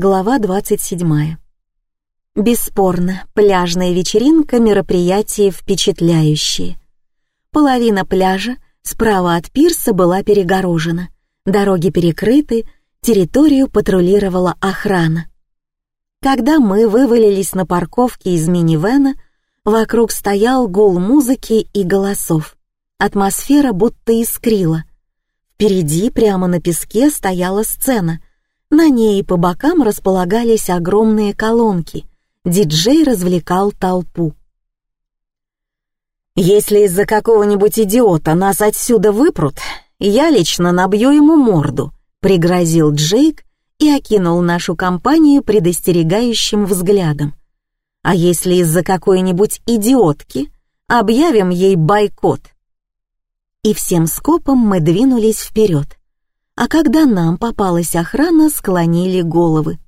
Глава 27. Бесспорно, пляжная вечеринка — мероприятие впечатляющее. Половина пляжа справа от пирса была перегорожена, дороги перекрыты, территорию патрулировала охрана. Когда мы вывалились на парковке из минивэна, вокруг стоял гул музыки и голосов. Атмосфера будто искрила. Впереди, прямо на песке, стояла сцена. На ней по бокам располагались огромные колонки. Диджей развлекал толпу. «Если из-за какого-нибудь идиота нас отсюда выпрут, я лично набью ему морду», — пригрозил Джейк и окинул нашу компанию предостерегающим взглядом. «А если из-за какой-нибудь идиотки объявим ей бойкот?» И всем скопом мы двинулись вперед. А когда нам попалась охрана, склонили головы.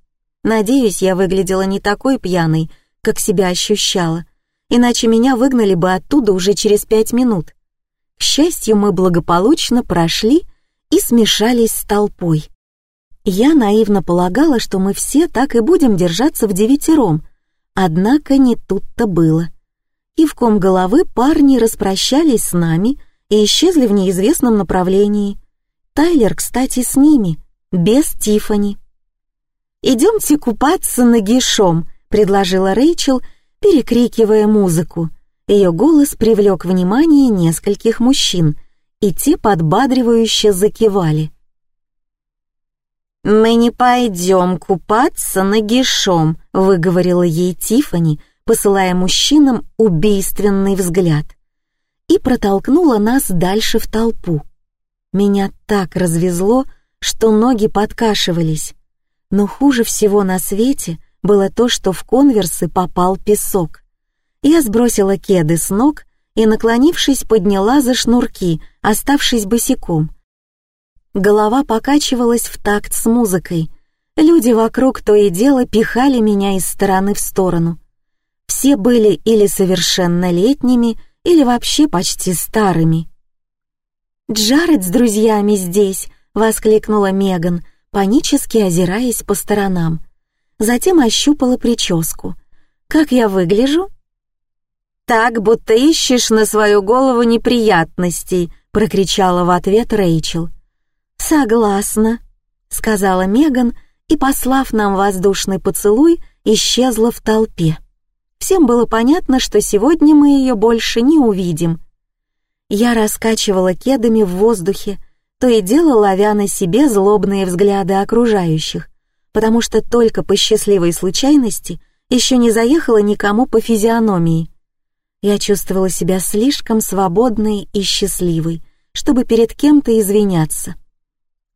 Надеюсь, я выглядела не такой пьяной, как себя ощущала, иначе меня выгнали бы оттуда уже через пять минут. К счастью, мы благополучно прошли и смешались с толпой. Я наивно полагала, что мы все так и будем держаться в девятером, однако не тут-то было. Кивком головы парни распрощались с нами и исчезли в неизвестном направлении. Тайлер, кстати, с ними, без Тифани. «Идемте купаться нагишом», — предложила Рэйчел, перекрикивая музыку. Ее голос привлек внимание нескольких мужчин, и те подбадривающе закивали. «Мы не пойдем купаться нагишом», — выговорила ей Тифани, посылая мужчинам убийственный взгляд. И протолкнула нас дальше в толпу. Меня так развезло, что ноги подкашивались. Но хуже всего на свете было то, что в конверсы попал песок. Я сбросила кеды с ног и, наклонившись, подняла за шнурки, оставшись босиком — Голова покачивалась в такт с музыкой. Люди вокруг то и дело пихали меня из стороны в сторону. Все были или совершеннолетними, или вообще почти старыми. «Джаред с друзьями здесь!» — воскликнула Меган, панически озираясь по сторонам. Затем ощупала прическу. «Как я выгляжу?» «Так, будто ищешь на свою голову неприятностей», — прокричала в ответ Рэйчел. «Согласна», — сказала Меган и, послав нам воздушный поцелуй, исчезла в толпе. Всем было понятно, что сегодня мы ее больше не увидим. Я раскачивала кедами в воздухе, то и дело ловя на себе злобные взгляды окружающих, потому что только по счастливой случайности еще не заехала никому по физиономии. Я чувствовала себя слишком свободной и счастливой, чтобы перед кем-то извиняться.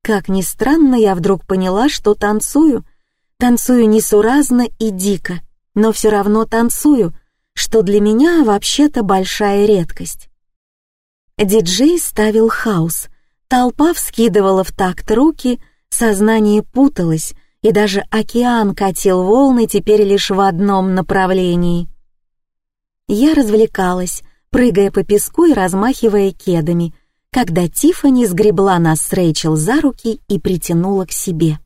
Как ни странно, я вдруг поняла, что танцую. Танцую несуразно и дико, но все равно танцую, что для меня вообще-то большая редкость. Диджей ставил хаос, толпа вскидывала в такт руки, сознание путалось, и даже океан катил волны теперь лишь в одном направлении. Я развлекалась, прыгая по песку и размахивая кедами — когда Тиффани сгребла нас с Рэйчел за руки и притянула к себе.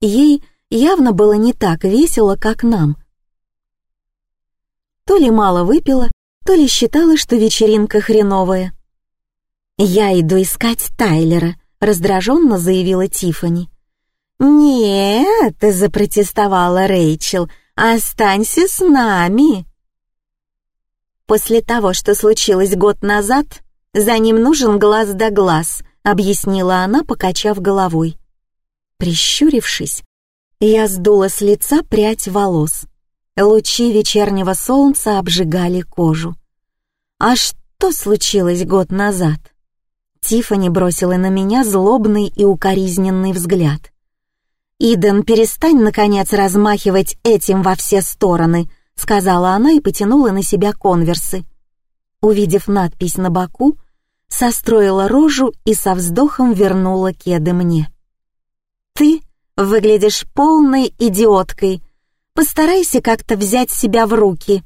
Ей явно было не так весело, как нам. То ли мало выпила, то ли считала, что вечеринка хреновая. «Я иду искать Тайлера», — раздраженно заявила Тиффани. «Нет», — запротестовала Рэйчел, — «останься с нами». После того, что случилось год назад, «За ним нужен глаз да глаз», — объяснила она, покачав головой. Прищурившись, я сдула с лица прядь волос. Лучи вечернего солнца обжигали кожу. «А что случилось год назад?» Тиффани бросила на меня злобный и укоризненный взгляд. «Иден, перестань, наконец, размахивать этим во все стороны», — сказала она и потянула на себя конверсы. Увидев надпись на боку, состроила рожу и со вздохом вернула кеды мне. «Ты выглядишь полной идиоткой. Постарайся как-то взять себя в руки».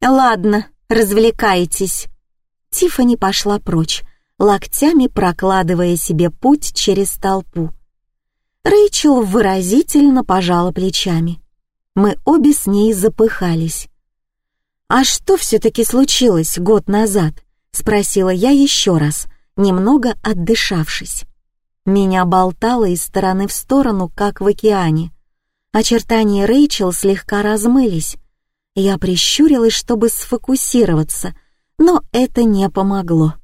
«Ладно, развлекайтесь». Тиффани пошла прочь, локтями прокладывая себе путь через толпу. Рэйчел выразительно пожала плечами. Мы обе с ней запыхались. «А что все-таки случилось год назад?» — спросила я еще раз, немного отдышавшись. Меня болтало из стороны в сторону, как в океане. Очертания Рэйчел слегка размылись. Я прищурилась, чтобы сфокусироваться, но это не помогло.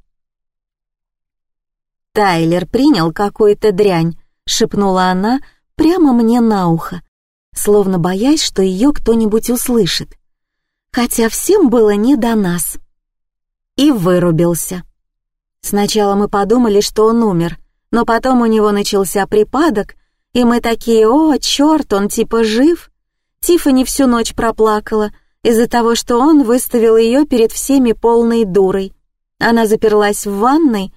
«Тайлер принял какую-то дрянь», — шепнула она прямо мне на ухо, словно боясь, что ее кто-нибудь услышит. Хотя всем было не до нас. И вырубился. Сначала мы подумали, что он умер, но потом у него начался припадок, и мы такие, о, черт, он типа жив. Тиффани всю ночь проплакала из-за того, что он выставил ее перед всеми полной дурой. Она заперлась в ванной,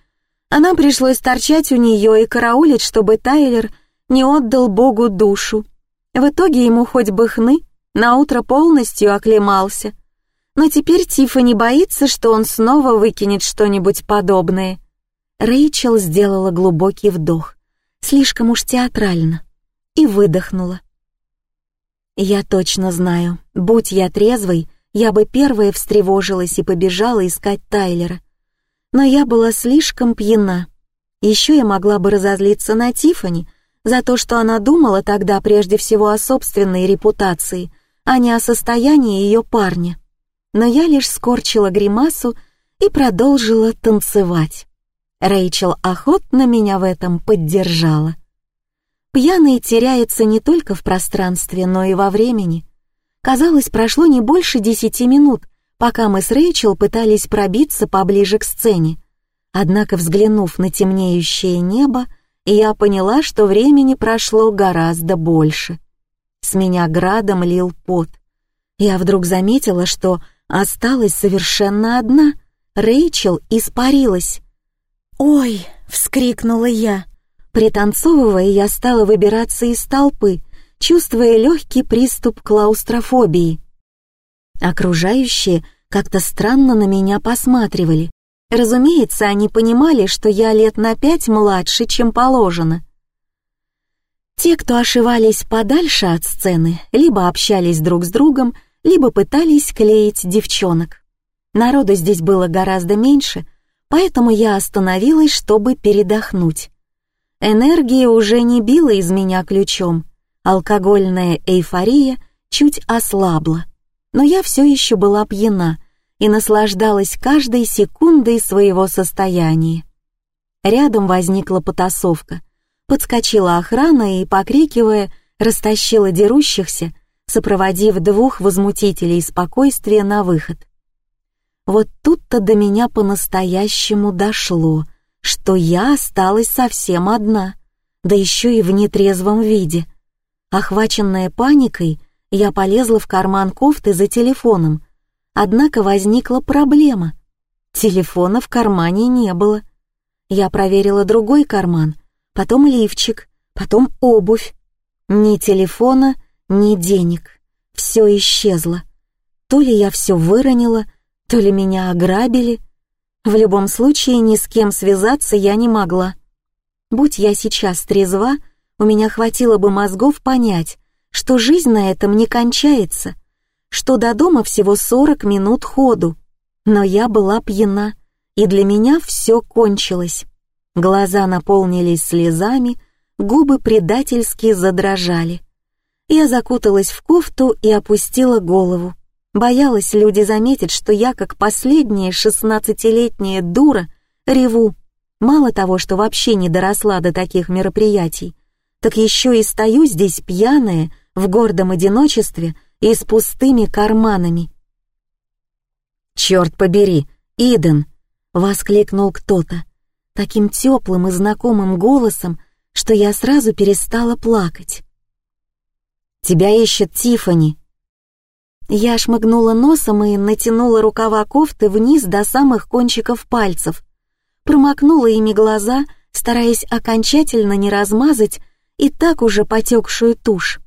а нам пришлось торчать у нее и караулить, чтобы Тайлер не отдал Богу душу. В итоге ему хоть бы хны, наутро полностью оклемался. Но теперь Тиффани боится, что он снова выкинет что-нибудь подобное. Рэйчел сделала глубокий вдох, слишком уж театрально, и выдохнула. Я точно знаю, будь я трезвой, я бы первая встревожилась и побежала искать Тайлера. Но я была слишком пьяна. Еще я могла бы разозлиться на Тифани за то, что она думала тогда прежде всего о собственной репутации, а не о состоянии ее парня. Но я лишь скорчила гримасу и продолжила танцевать. Рэйчел охотно меня в этом поддержала. Пьяный теряется не только в пространстве, но и во времени. Казалось, прошло не больше десяти минут, пока мы с Рэйчел пытались пробиться поближе к сцене. Однако, взглянув на темнеющее небо, я поняла, что времени прошло гораздо больше. С меня градом лил пот. Я вдруг заметила, что осталась совершенно одна. Рэйчел испарилась. «Ой!» — вскрикнула я. Пританцовывая, я стала выбираться из толпы, чувствуя легкий приступ клаустрофобии. Окружающие как-то странно на меня посматривали. Разумеется, они понимали, что я лет на пять младше, чем положено. Те, кто ошивались подальше от сцены, либо общались друг с другом, либо пытались клеить девчонок. Народу здесь было гораздо меньше, поэтому я остановилась, чтобы передохнуть. Энергия уже не била из меня ключом, алкогольная эйфория чуть ослабла, но я все еще была пьяна и наслаждалась каждой секундой своего состояния. Рядом возникла потасовка, подскочила охрана и, покрикивая, растащила дерущихся, сопроводив двух возмутителей спокойствия на выход. Вот тут-то до меня по-настоящему дошло — что я осталась совсем одна, да еще и в нетрезвом виде. Охваченная паникой, я полезла в карман кофты за телефоном, однако возникла проблема. Телефона в кармане не было. Я проверила другой карман, потом лифчик, потом обувь. Ни телефона, ни денег. Все исчезло. То ли я все выронила, то ли меня ограбили — в любом случае, ни с кем связаться я не могла. Будь я сейчас трезва, у меня хватило бы мозгов понять, что жизнь на этом не кончается, что до дома всего 40 минут ходу. Но я была пьяна, и для меня все кончилось. Глаза наполнились слезами, губы предательски задрожали. Я закуталась в кофту и опустила голову. Боялась, люди заметят, что я, как последняя шестнадцатилетняя дура, реву. Мало того, что вообще не доросла до таких мероприятий, так еще и стою здесь пьяная, в гордом одиночестве и с пустыми карманами. «Черт побери, Иден!» — воскликнул кто-то, таким теплым и знакомым голосом, что я сразу перестала плакать. «Тебя ищет Тифани, я шмыгнула носом и натянула рукава кофты вниз до самых кончиков пальцев, промокнула ими глаза, стараясь окончательно не размазать и так уже потекшую тушь.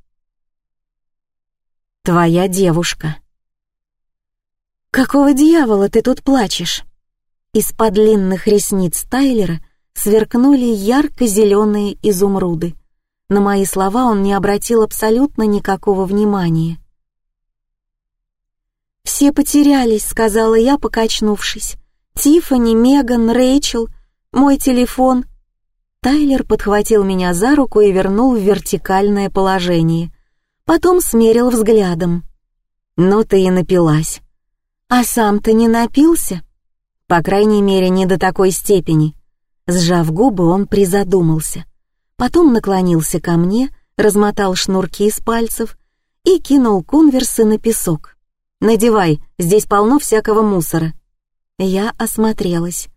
«Твоя девушка». «Какого дьявола ты тут плачешь?» Из-под длинных ресниц Тайлера сверкнули ярко-зеленые изумруды. На мои слова он не обратил абсолютно никакого внимания. «Все потерялись», — сказала я, покачнувшись. «Тиффани, Меган, Рэйчел, мой телефон». Тайлер подхватил меня за руку и вернул в вертикальное положение. Потом смерил взглядом. «Ну ты и напилась». «А сам ты не напился?» «По крайней мере, не до такой степени». Сжав губы, он призадумался. Потом наклонился ко мне, размотал шнурки из пальцев и кинул конверсы на песок. «Надевай, здесь полно всякого мусора». Я осмотрелась.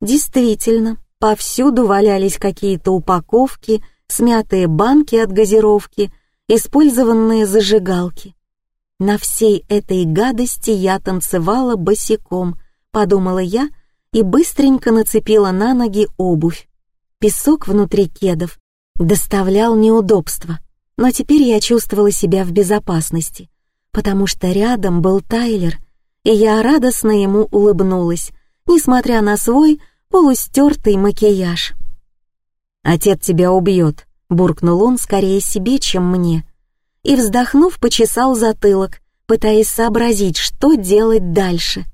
Действительно, повсюду валялись какие-то упаковки, смятые банки от газировки, использованные зажигалки. На всей этой гадости я танцевала босиком, подумала я и быстренько нацепила на ноги обувь. Песок внутри кедов доставлял неудобства, но теперь я чувствовала себя в безопасности, потому что рядом был Тайлер, и я радостно ему улыбнулась, несмотря на свой полустертый макияж. «Отец тебя убьет», — буркнул он скорее себе, чем мне, и, вздохнув, почесал затылок, пытаясь сообразить, что делать дальше.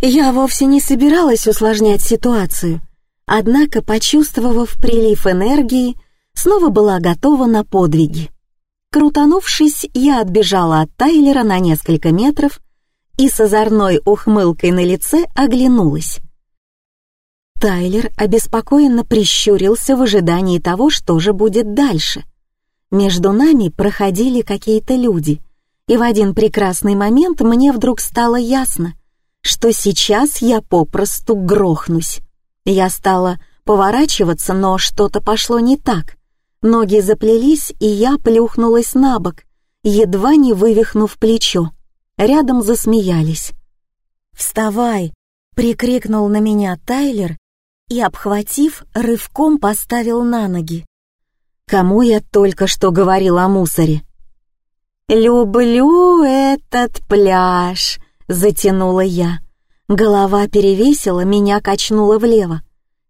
Я вовсе не собиралась усложнять ситуацию, однако, почувствовав прилив энергии, снова была готова на подвиги. Крутанувшись, я отбежала от Тайлера на несколько метров и с озорной ухмылкой на лице оглянулась. Тайлер обеспокоенно прищурился в ожидании того, что же будет дальше. Между нами проходили какие-то люди, и в один прекрасный момент мне вдруг стало ясно — что сейчас я попросту грохнусь. Я стала поворачиваться, но что-то пошло не так. Ноги заплелись, и я плюхнулась на бок, едва не вывихнув плечо. Рядом засмеялись. «Вставай!» — прикрикнул на меня Тайлер и, обхватив, рывком поставил на ноги. «Кому я только что говорил о мусоре?» «Люблю этот пляж», Затянула я. Голова перевесила, меня качнуло влево.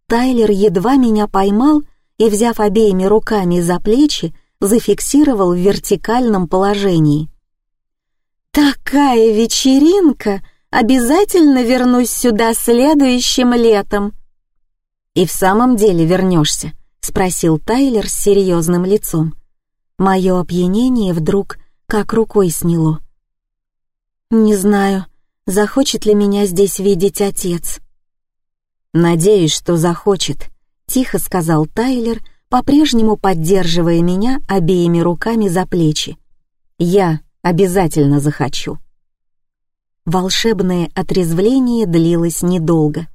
Тайлер едва меня поймал и, взяв обеими руками за плечи, зафиксировал в вертикальном положении. «Такая вечеринка! Обязательно вернусь сюда следующим летом!» «И в самом деле вернешься?» — спросил Тайлер с серьезным лицом. Мое опьянение вдруг как рукой сняло. Не знаю, захочет ли меня здесь видеть отец. «Надеюсь, что захочет», — тихо сказал Тайлер, по-прежнему поддерживая меня обеими руками за плечи. «Я обязательно захочу». Волшебное отрезвление длилось недолго.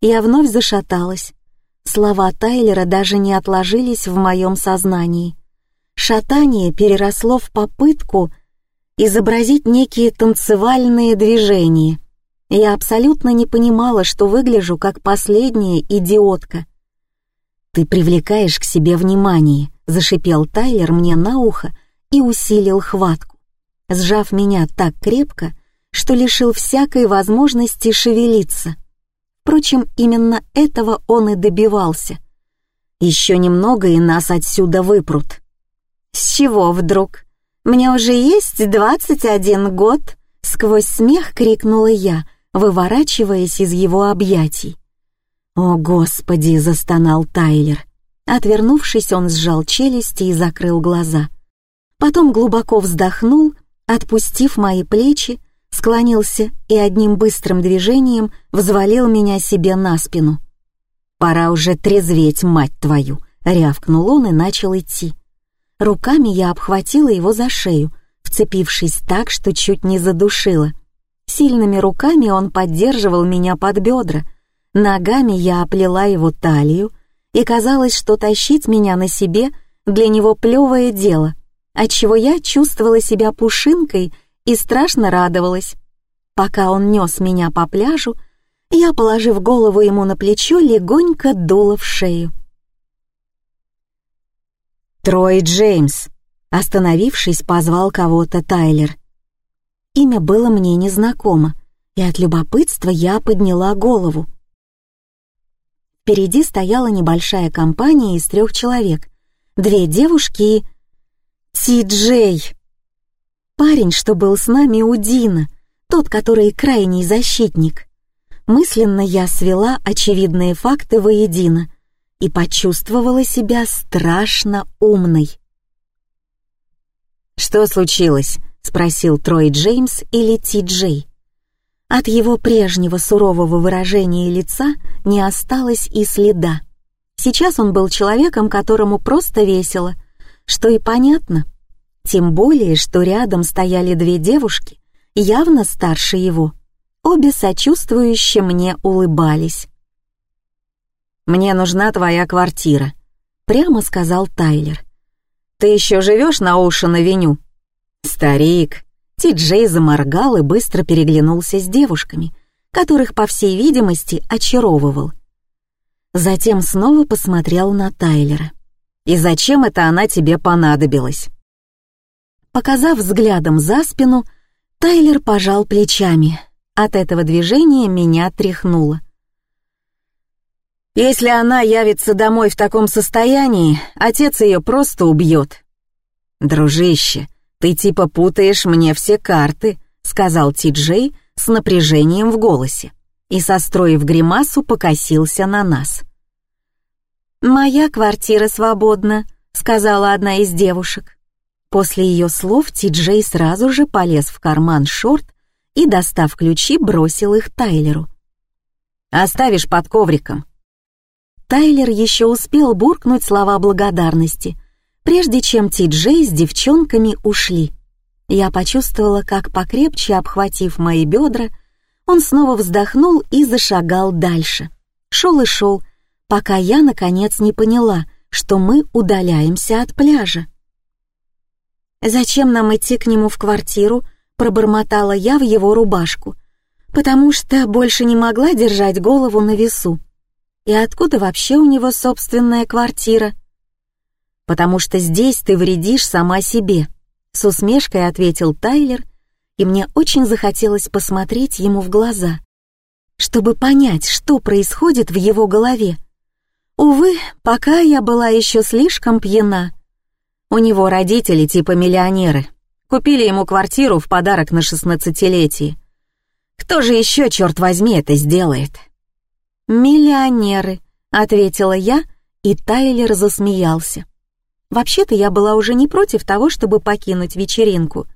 Я вновь зашаталась. Слова Тайлера даже не отложились в моем сознании. Шатание переросло в попытку изобразить некие танцевальные движения. Я абсолютно не понимала, что выгляжу как последняя идиотка. «Ты привлекаешь к себе внимание», — зашипел Тайлер мне на ухо и усилил хватку, сжав меня так крепко, что лишил всякой возможности шевелиться. Впрочем, именно этого он и добивался. Еще немного, и нас отсюда выпрут. «С чего вдруг?» Мне уже есть двадцать один год!» — сквозь смех крикнула я, выворачиваясь из его объятий. «О, Господи!» — застонал Тайлер. Отвернувшись, он сжал челюсти и закрыл глаза. Потом глубоко вздохнул, отпустив мои плечи, склонился и одним быстрым движением взвалил меня себе на спину. «Пора уже трезветь, мать твою!» — рявкнул он и начал идти. Руками я обхватила его за шею, вцепившись так, что чуть не задушила. Сильными руками он поддерживал меня под бедра, ногами я оплела его талию, и казалось, что тащить меня на себе для него плевое дело, отчего я чувствовала себя пушинкой и страшно радовалась. Пока он нес меня по пляжу, я, положив голову ему на плечо, легонько дула в шею. «Трой Джеймс!» Остановившись, позвал кого-то Тайлер. Имя было мне незнакомо, и от любопытства я подняла голову. Впереди стояла небольшая компания из трех человек, две девушки и... Ти-Джей. Парень, что был с нами у Дина, тот, который крайний защитник. Мысленно я свела очевидные факты воедино и почувствовала себя страшно умной. «Что случилось?» — спросил Трой Джеймс или Ти Джей. От его прежнего сурового выражения лица не осталось и следа. Сейчас он был человеком, которому просто весело, что и понятно. Тем более, что рядом стояли две девушки, явно старше его. Обе сочувствующе мне улыбались. «Мне нужна твоя квартира», — прямо сказал Тайлер. «Ты еще живешь на Оушен-авеню?» «Старик», Ти-Джей заморгал и быстро переглянулся с девушками, которых, по всей видимости, очаровывал. Затем снова посмотрел на Тайлера. «И зачем это она тебе понадобилась?» Показав взглядом за спину, Тайлер пожал плечами. От этого движения меня тряхнуло. «Если она явится домой в таком состоянии, отец ее просто убьет». «Дружище, «Ты типа путаешь мне все карты», — сказал Ти-Джей с напряжением в голосе и, состроив гримасу, покосился на нас. «Моя квартира свободна», — сказала одна из девушек. После ее слов Ти-Джей сразу же полез в карман шорт и, достав ключи, бросил их Тайлеру. «Оставишь под ковриком». Тайлер еще успел буркнуть слова благодарности — прежде чем Ти-Джей с девчонками ушли. Я почувствовала, как покрепче обхватив мои бедра, он снова вздохнул и зашагал дальше. Шел и шел, пока я, наконец, не поняла, что мы удаляемся от пляжа. «Зачем нам идти к нему в квартиру?» — пробормотала я в его рубашку, потому что больше не могла держать голову на весу. И откуда вообще у него собственная квартира? Потому что здесь ты вредишь сама себе», — с усмешкой ответил Тайлер, и мне очень захотелось посмотреть ему в глаза, чтобы понять, что происходит в его голове. Увы, пока я была еще слишком пьяна. У него родители типа миллионеры. Купили ему квартиру в подарок на шестнадцатилетие. Кто же еще, черт возьми, это сделает? «Миллионеры», — ответила я, и Тайлер засмеялся. Вообще-то я была уже не против того, чтобы покинуть вечеринку.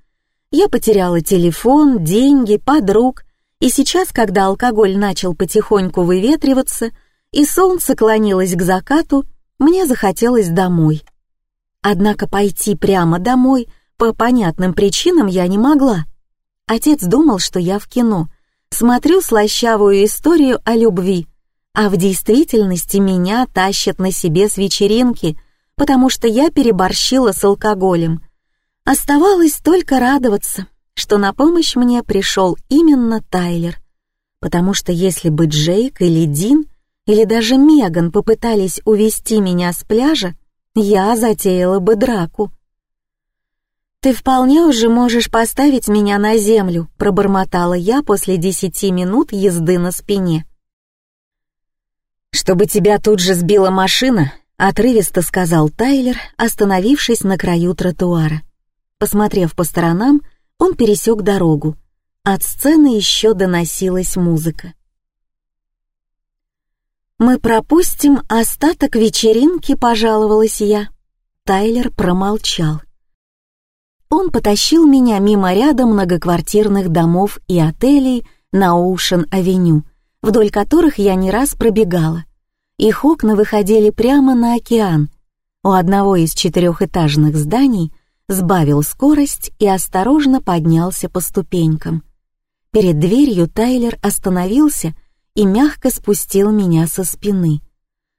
Я потеряла телефон, деньги, подруг, и сейчас, когда алкоголь начал потихоньку выветриваться и солнце клонилось к закату, мне захотелось домой. Однако пойти прямо домой по понятным причинам я не могла. Отец думал, что я в кино, смотрю слащавую историю о любви, а в действительности меня тащат на себе с вечеринки — потому что я переборщила с алкоголем. Оставалось только радоваться, что на помощь мне пришел именно Тайлер, потому что если бы Джейк или Дин или даже Меган попытались увести меня с пляжа, я затеяла бы драку. «Ты вполне уже можешь поставить меня на землю», пробормотала я после десяти минут езды на спине. «Чтобы тебя тут же сбила машина, Отрывисто сказал Тайлер, остановившись на краю тротуара. Посмотрев по сторонам, он пересек дорогу. От сцены еще доносилась музыка. «Мы пропустим остаток вечеринки», — пожаловалась я. Тайлер промолчал. Он потащил меня мимо ряда многоквартирных домов и отелей на Оушен-авеню, вдоль которых я не раз пробегала — их окна выходили прямо на океан. У одного из четырехэтажных зданий сбавил скорость и осторожно поднялся по ступенькам. Перед дверью Тайлер остановился и мягко спустил меня со спины.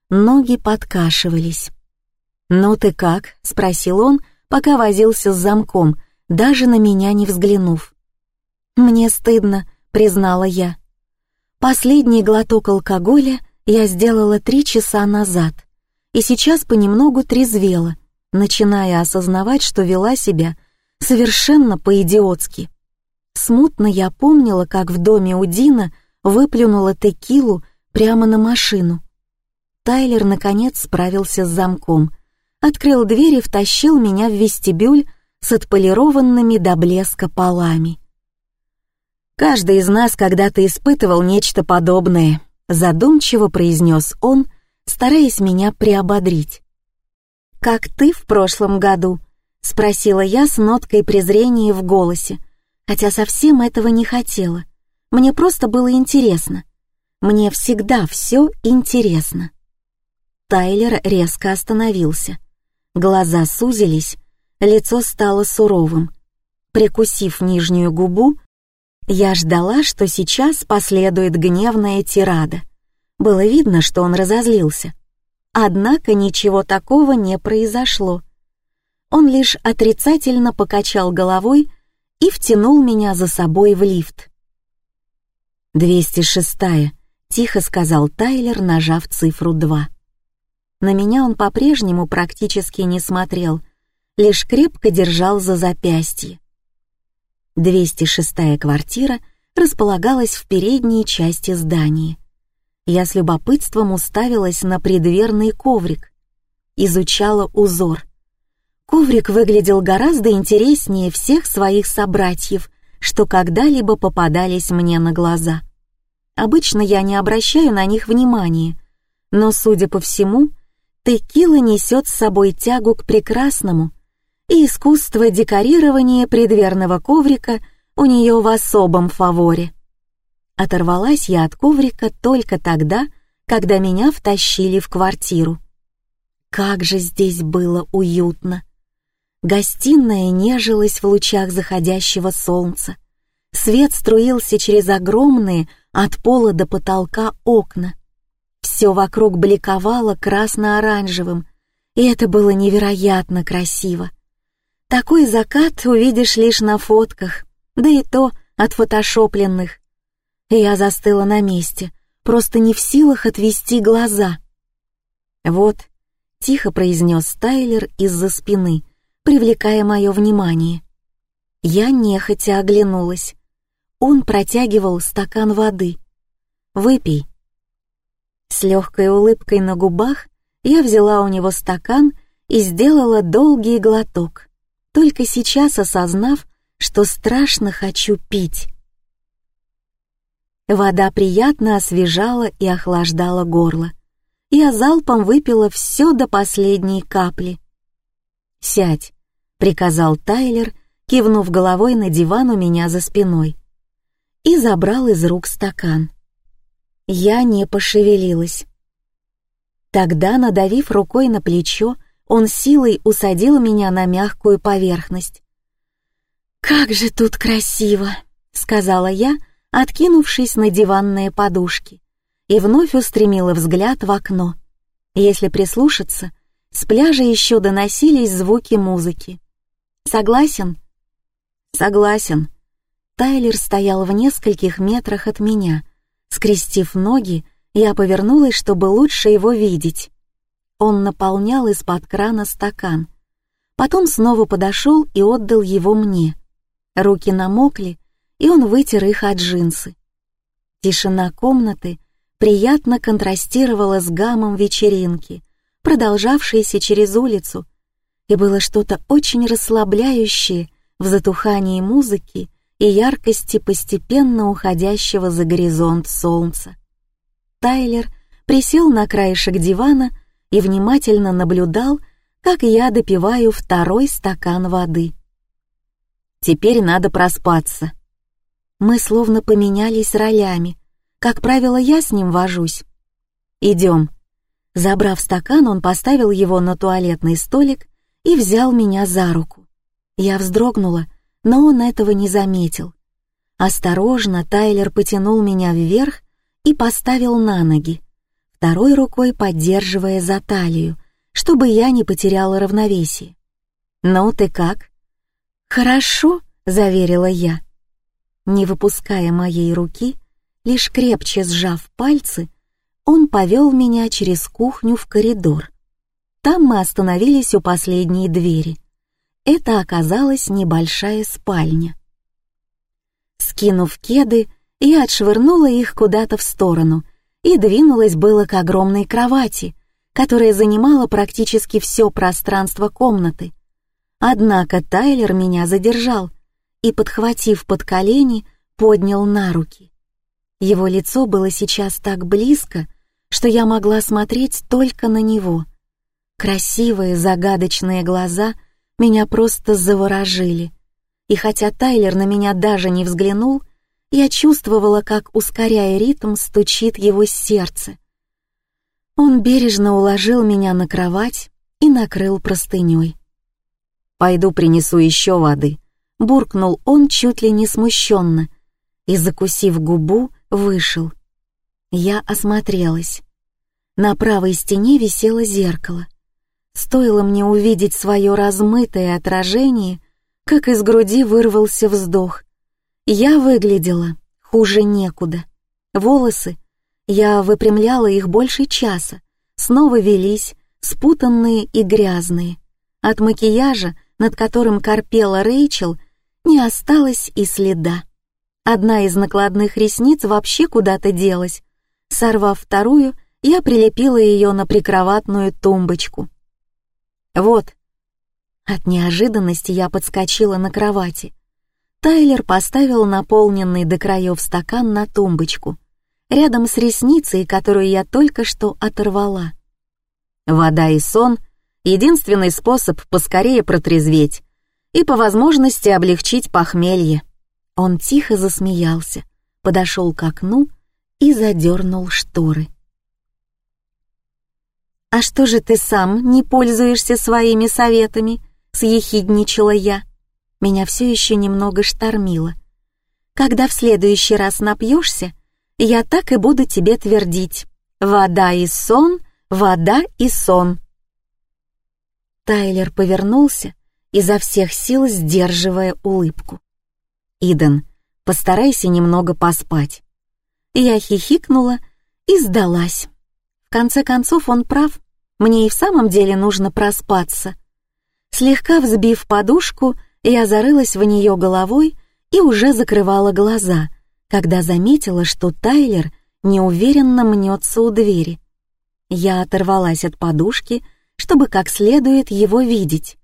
Ноги подкашивались. «Ну ты как?» — спросил он, пока возился с замком, даже на меня не взглянув. «Мне стыдно», — признала я. Последний глоток алкоголя я сделала три часа назад, и сейчас понемногу трезвела, начиная осознавать, что вела себя совершенно по-идиотски. Смутно я помнила, как в доме у Дина выплюнула текилу прямо на машину. Тайлер, наконец, справился с замком, открыл дверь и втащил меня в вестибюль с отполированными до блеска полами. «Каждый из нас когда-то испытывал нечто подобное», — задумчиво произнес он, стараясь меня приободрить. «Как ты в прошлом году?» — спросила я с ноткой презрения в голосе, хотя совсем этого не хотела. Мне просто было интересно. Мне всегда все интересно. Тайлер резко остановился. Глаза сузились, лицо стало суровым. Прикусив нижнюю губу, я ждала, что сейчас последует гневная тирада. Было видно, что он разозлился. Однако ничего такого не произошло. Он лишь отрицательно покачал головой и втянул меня за собой в лифт. «Двести шестая», — тихо сказал Тайлер, нажав цифру два. На меня он по-прежнему практически не смотрел, лишь крепко держал за запястье. 206-я квартира располагалась в передней части здания. Я с любопытством уставилась на предверный коврик, изучала узор. Коврик выглядел гораздо интереснее всех своих собратьев, что когда-либо попадались мне на глаза. Обычно я не обращаю на них внимания, но, судя по всему, текила несет с собой тягу к прекрасному, и искусство декорирования предверного коврика у нее в особом фаворе. Оторвалась я от коврика только тогда, когда меня втащили в квартиру. Как же здесь было уютно! Гостиная нежилась в лучах заходящего солнца. Свет струился через огромные от пола до потолка окна. Все вокруг бликовало красно-оранжевым, и это было невероятно красиво. Такой закат увидишь лишь на фотках, да и то отфотошопленных. Я застыла на месте, просто не в силах отвести глаза. «Вот», — тихо произнес Тайлер из-за спины, привлекая мое внимание. Я нехотя оглянулась. Он протягивал стакан воды. «Выпей». С легкой улыбкой на губах я взяла у него стакан и сделала долгий глоток только сейчас осознав, что страшно хочу пить. Вода приятно освежала и охлаждала горло. Я залпом выпила все до последней капли. «Сядь», — приказал Тайлер, кивнув головой на диван у меня за спиной, и забрал из рук стакан. Я не пошевелилась. Тогда, надавив рукой на плечо, он силой усадил меня на мягкую поверхность. «Как же тут красиво!» — сказала я, откинувшись на диванные подушки, и вновь устремила взгляд в окно. Если прислушаться, с пляжа еще доносились звуки музыки. «Согласен?» «Согласен». Тайлер стоял в нескольких метрах от меня. Скрестив ноги, я повернулась, чтобы лучше его видеть. Он наполнял из-под крана стакан. Потом снова подошел и отдал его мне. Руки намокли, и он вытер их от джинсы. Тишина комнаты приятно контрастировала с гамом вечеринки, продолжавшейся через улицу, и было что-то очень расслабляющее в затухании музыки и яркости постепенно уходящего за горизонт солнца. Тайлер присел на краешек дивана и внимательно наблюдал, как я допиваю второй стакан воды. Теперь надо проспаться. Мы словно поменялись ролями. Как правило, я с ним вожусь. Идем. Забрав стакан, он поставил его на туалетный столик и взял меня за руку. Я вздрогнула, но он этого не заметил. Осторожно Тайлер потянул меня вверх и поставил на ноги второй рукой поддерживая за талию, чтобы я не потеряла равновесие. «Ну ты как?» «Хорошо», — заверила я. Не выпуская моей руки, лишь крепче сжав пальцы, он повел меня через кухню в коридор. Там мы остановились у последней двери. Это оказалась небольшая спальня. Скинув кеды, я отшвырнула их куда-то в сторону — и двинулась было к огромной кровати, которая занимала практически все пространство комнаты. Однако Тайлер меня задержал и, подхватив под колени, поднял на руки. Его лицо было сейчас так близко, что я могла смотреть только на него. Красивые загадочные глаза меня просто заворожили. И хотя Тайлер на меня даже не взглянул, я чувствовала, как, ускоряя ритм, стучит его сердце. Он бережно уложил меня на кровать и накрыл простыней. «Пойду принесу еще воды», — буркнул он чуть ли не смущенно и, закусив губу, вышел. Я осмотрелась. На правой стене висело зеркало. Стоило мне увидеть свое размытое отражение, как из груди вырвался вздох. Я выглядела хуже некуда. Волосы, я выпрямляла их больше часа, снова велись, спутанные и грязные. От макияжа, над которым корпела Рэйчел, не осталось и следа. Одна из накладных ресниц вообще куда-то делась. Сорвав вторую, я прилепила ее на прикроватную тумбочку. Вот. От неожиданности я подскочила на кровати. Тайлер поставил наполненный до краев стакан на тумбочку, рядом с ресницей, которую я только что оторвала. Вода и сон — единственный способ поскорее протрезветь и по возможности облегчить похмелье. Он тихо засмеялся, подошел к окну и задернул шторы. «А что же ты сам не пользуешься своими советами?» — съехидничала я. Меня все еще немного штормило. «Когда в следующий раз напьешься, я так и буду тебе твердить. Вода и сон, вода и сон». Тайлер повернулся, изо всех сил сдерживая улыбку. Иден, постарайся немного поспать». Я хихикнула и сдалась. В конце концов он прав, мне и в самом деле нужно проспаться. Слегка взбив подушку, я зарылась в нее головой и уже закрывала глаза, когда заметила, что Тайлер неуверенно мнется у двери. Я оторвалась от подушки, чтобы как следует его видеть.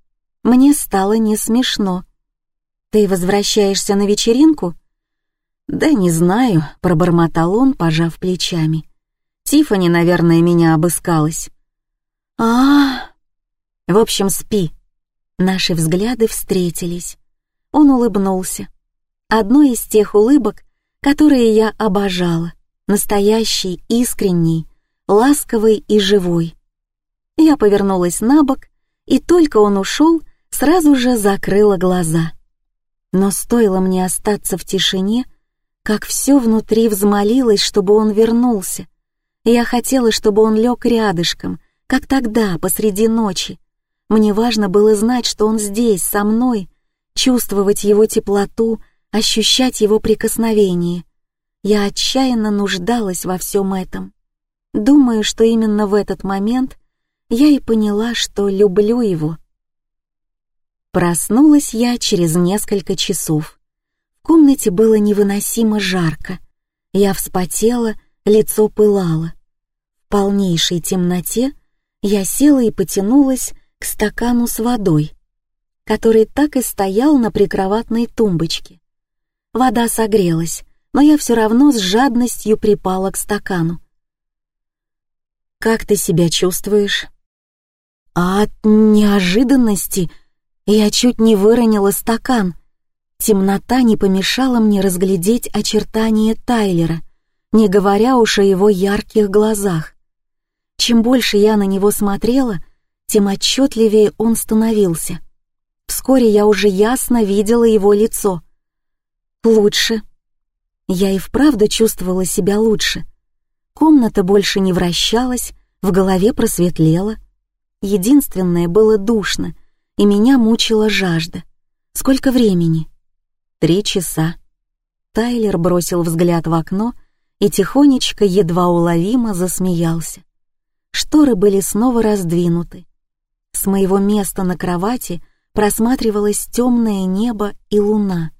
Мне стало не смешно. «Ты возвращаешься на вечеринку?» «Да не знаю», — пробормотал он, пожав плечами. «Тиффани, наверное, меня обыскалась». -а, а В общем, спи». Наши взгляды встретились. Он улыбнулся. Одной из тех улыбок, которые я обожала. Настоящий, искренний, ласковый и живой. Я повернулась на бок, и только он ушел, сразу же закрыла глаза. Но стоило мне остаться в тишине, как все внутри взмолилось, чтобы он вернулся. Я хотела, чтобы он лег рядышком, как тогда, посреди ночи. Мне важно было знать, что он здесь, со мной, чувствовать его теплоту, ощущать его прикосновение. Я отчаянно нуждалась во всем этом. Думаю, что именно в этот момент я и поняла, что люблю его. Проснулась я через несколько часов. В комнате было невыносимо жарко. Я вспотела, лицо пылало. В полнейшей темноте я села и потянулась к стакану с водой, который так и стоял на прикроватной тумбочке. Вода согрелась, но я все равно с жадностью припала к стакану. «Как ты себя чувствуешь?» А от неожиданности я чуть не выронила стакан. Темнота не помешала мне разглядеть очертания Тайлера, не говоря уж о его ярких глазах. Чем больше я на него смотрела, тем отчетливее он становился. Вскоре я уже ясно видела его лицо. Лучше. Я и вправду чувствовала себя лучше. Комната больше не вращалась, в голове просветлело. Единственное было душно — и меня мучила жажда. Сколько времени? Три часа. Тайлер бросил взгляд в окно и тихонечко, едва уловимо засмеялся. Шторы были снова раздвинуты. С моего места на кровати просматривалось темное небо и луна.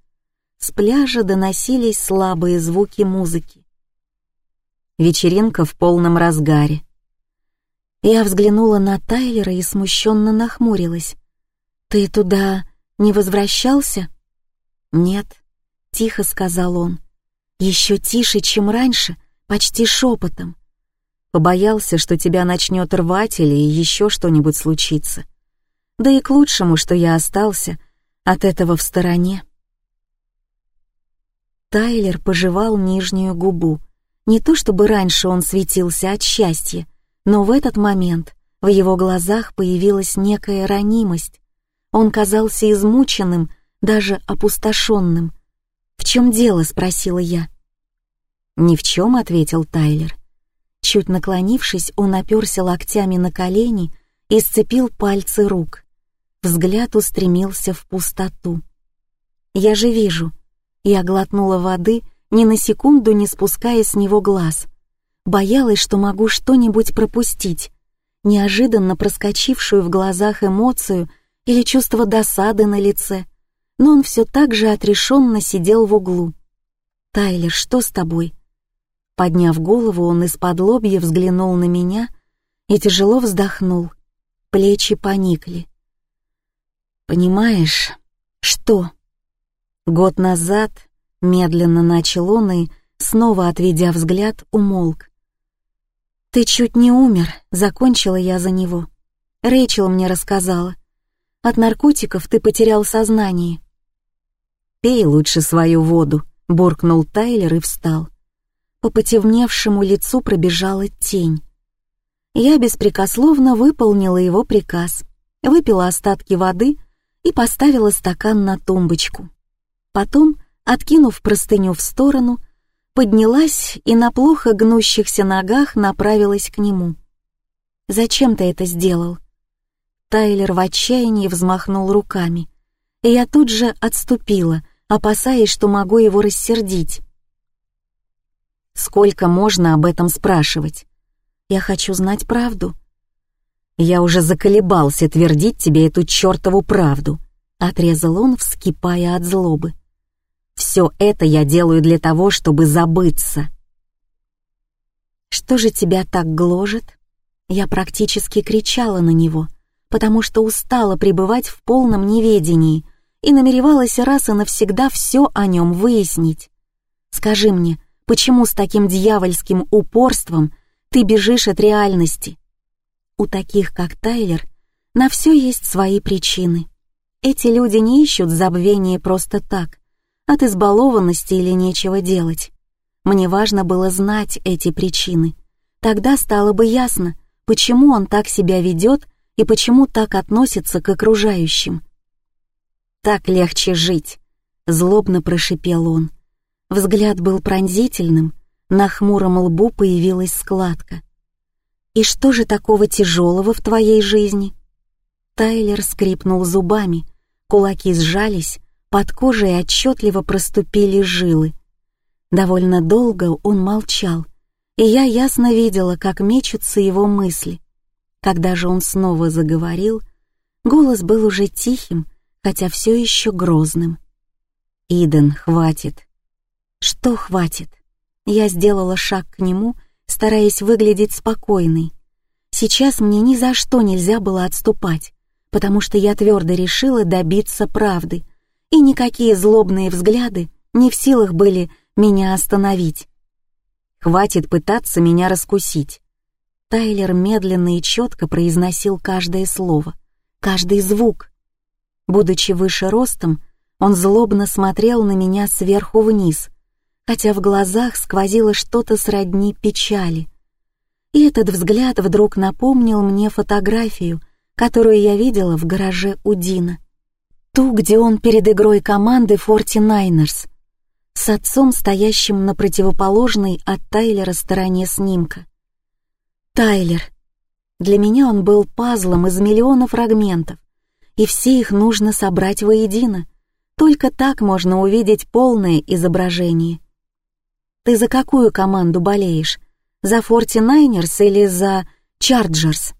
С пляжа доносились слабые звуки музыки. Вечеринка в полном разгаре. Я взглянула на Тайлера и смущенно нахмурилась. «Ты туда не возвращался?» «Нет», — тихо сказал он. Еще тише, чем раньше, почти шепотом. Побоялся, что тебя начнет рвать или еще что-нибудь случится. Да и к лучшему, что я остался от этого в стороне. Тайлер пожевал нижнюю губу. Не то чтобы раньше он светился от счастья, но в этот момент в его глазах появилась некая ранимость. Он казался измученным, даже опустошенным. «В чем дело?» — спросила я. «Ни в чем», — ответил Тайлер. Чуть наклонившись, он оперся локтями на колени и сцепил пальцы рук. Взгляд устремился в пустоту. «Я же вижу». Я глотнула воды, ни на секунду не спуская с него глаз. Боялась, что могу что-нибудь пропустить, неожиданно проскочившую в глазах эмоцию или чувство досады на лице. Но он все так же отрешенно сидел в углу. «Тайлер, что с тобой?» Подняв голову, он из-под лобья взглянул на меня и тяжело вздохнул. Плечи поникли. «Понимаешь, что?» Год назад медленно начал он и, снова отведя взгляд, умолк. «Ты чуть не умер», — закончила я за него. Рэйчел мне рассказала. От наркотиков ты потерял сознание. «Пей лучше свою воду», — буркнул Тайлер и встал. По потемневшему лицу пробежала тень. Я беспрекословно выполнила его приказ, выпила остатки воды и поставила стакан на тумбочку. Потом, откинув простыню в сторону, поднялась и на плохо гнущихся ногах направилась к нему. «Зачем ты это сделал?» Тайлер в отчаянии взмахнул руками, и я тут же отступила, опасаясь, что могу его рассердить. Сколько можно об этом спрашивать? Я хочу знать правду. Я уже заколебался твердить тебе эту чертову правду, отрезал он, вскипая от злобы. Все это я делаю для того, чтобы забыться. Что же тебя так гложет? Я практически кричала на него, потому что устала пребывать в полном неведении и намеревалась раз и навсегда все о нем выяснить. Скажи мне, Почему с таким дьявольским упорством ты бежишь от реальности? У таких, как Тайлер, на все есть свои причины. Эти люди не ищут забвения просто так, от избалованности или нечего делать. Мне важно было знать эти причины. Тогда стало бы ясно, почему он так себя ведет и почему так относится к окружающим. «Так легче жить», — злобно прошипел он. Взгляд был пронзительным, на хмуром лбу появилась складка. «И что же такого тяжелого в твоей жизни?» Тайлер скрипнул зубами, кулаки сжались, под кожей отчетливо проступили жилы. Довольно долго он молчал, и я ясно видела, как мечутся его мысли. Когда же он снова заговорил, голос был уже тихим, хотя все еще грозным. «Иден, хватит. Что хватит? Я сделала шаг к нему, стараясь выглядеть спокойной. Сейчас мне ни за что нельзя было отступать, потому что я твердо решила добиться правды, и никакие злобные взгляды не в силах были меня остановить. Хватит пытаться меня раскусить. Тайлер медленно и четко произносил каждое слово, каждый звук. Будучи выше ростом, он злобно смотрел на меня сверху вниз, хотя в глазах сквозило что-то сродни печали. И этот взгляд вдруг напомнил мне фотографию, которую я видела в гараже у Дина. Ту, где он перед игрой команды Форти Найнерс, с отцом, стоящим на противоположной от Тайлера стороне снимка. Тайлер. Для меня он был пазлом из миллиона фрагментов, и все их нужно собрать воедино. Только так можно увидеть полное изображение. Ты за какую команду болеешь? За Форти Найнерс или за Чарджерс?»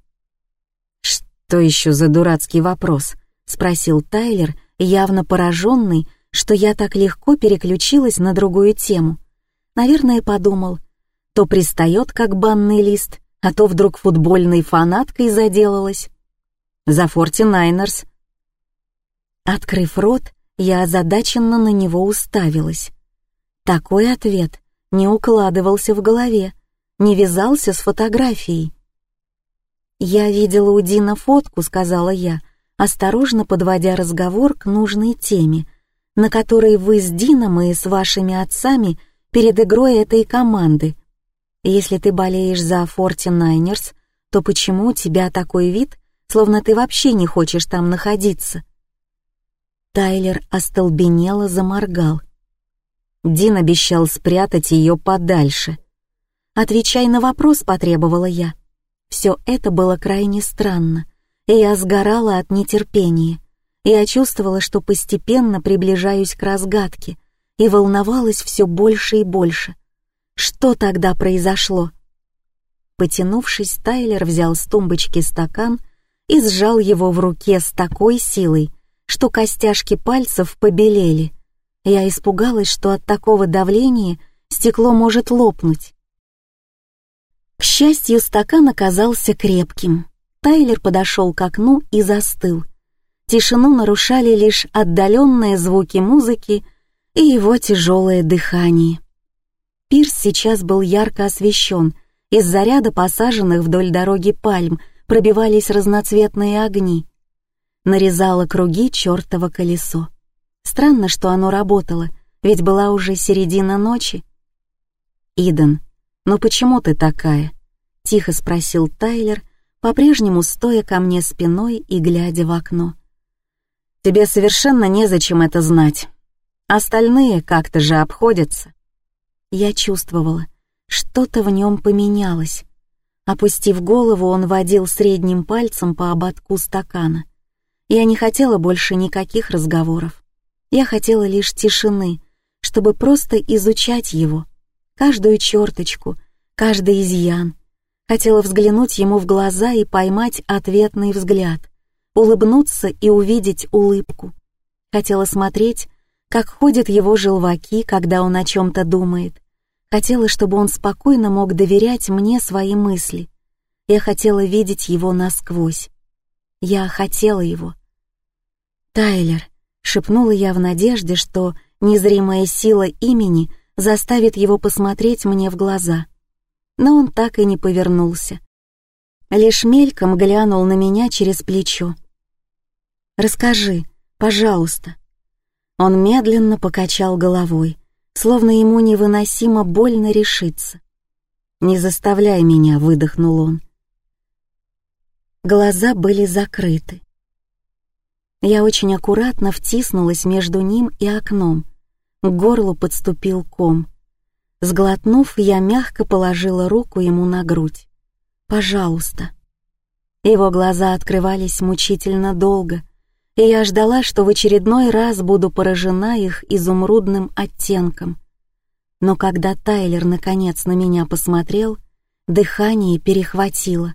«Что еще за дурацкий вопрос?» — спросил Тайлер, явно пораженный, что я так легко переключилась на другую тему. Наверное, подумал, то пристает как банный лист, А то вдруг футбольной фанаткой заделалась. За Форти Найнерс. Открыв рот, я озадаченно на него уставилась. Такой ответ не укладывался в голове, не вязался с фотографией. «Я видела у Дина фотку», — сказала я, осторожно подводя разговор к нужной теме, на которой вы с Дином и с вашими отцами перед игрой этой команды. Если ты болеешь за Форти Найнерс, то почему у тебя такой вид, словно ты вообще не хочешь там находиться?» Тайлер остолбенело заморгал. Дин обещал спрятать ее подальше. «Отвечай на вопрос», — потребовала я. Все это было крайне странно, и я сгорала от нетерпения. Я чувствовала, что постепенно приближаюсь к разгадке, и волновалась все больше и больше. Что тогда произошло? Потянувшись, Тайлер взял с тумбочки стакан и сжал его в руке с такой силой, что костяшки пальцев побелели. Я испугалась, что от такого давления стекло может лопнуть. К счастью, стакан оказался крепким. Тайлер подошел к окну и застыл. Тишину нарушали лишь отдаленные звуки музыки и его тяжелое дыхание. Пирс сейчас был ярко освещен, из заряда посаженных вдоль дороги пальм пробивались разноцветные огни. Нарезало круги чертово колесо. Странно, что оно работало, ведь была уже середина ночи. «Иден, «Ну почему ты такая?» — тихо спросил Тайлер, по-прежнему стоя ко мне спиной и глядя в окно. «Тебе совершенно незачем это знать. Остальные как-то же обходятся». Я чувствовала, что-то в нем поменялось. Опустив голову, он водил средним пальцем по ободку стакана. Я не хотела больше никаких разговоров. Я хотела лишь тишины, чтобы просто изучать его — каждую черточку, каждый изъян. Хотела взглянуть ему в глаза и поймать ответный взгляд, улыбнуться и увидеть улыбку. Хотела смотреть, как ходят его желваки, когда он о чем-то думает. Хотела, чтобы он спокойно мог доверять мне свои мысли. Я хотела видеть его насквозь. Я хотела его. «Тайлер», — шепнула я в надежде, что незримая сила имени — заставит его посмотреть мне в глаза. Но он так и не повернулся. Лишь мельком глянул на меня через плечо. «Расскажи, пожалуйста». Он медленно покачал головой, словно ему невыносимо больно решиться. «Не заставляй меня», — выдохнул он. Глаза были закрыты. Я очень аккуратно втиснулась между ним и окном, к горлу подступил ком. Сглотнув, я мягко положила руку ему на грудь. «Пожалуйста». Его глаза открывались мучительно долго, и я ждала, что в очередной раз буду поражена их изумрудным оттенком. Но когда Тайлер наконец на меня посмотрел, дыхание перехватило.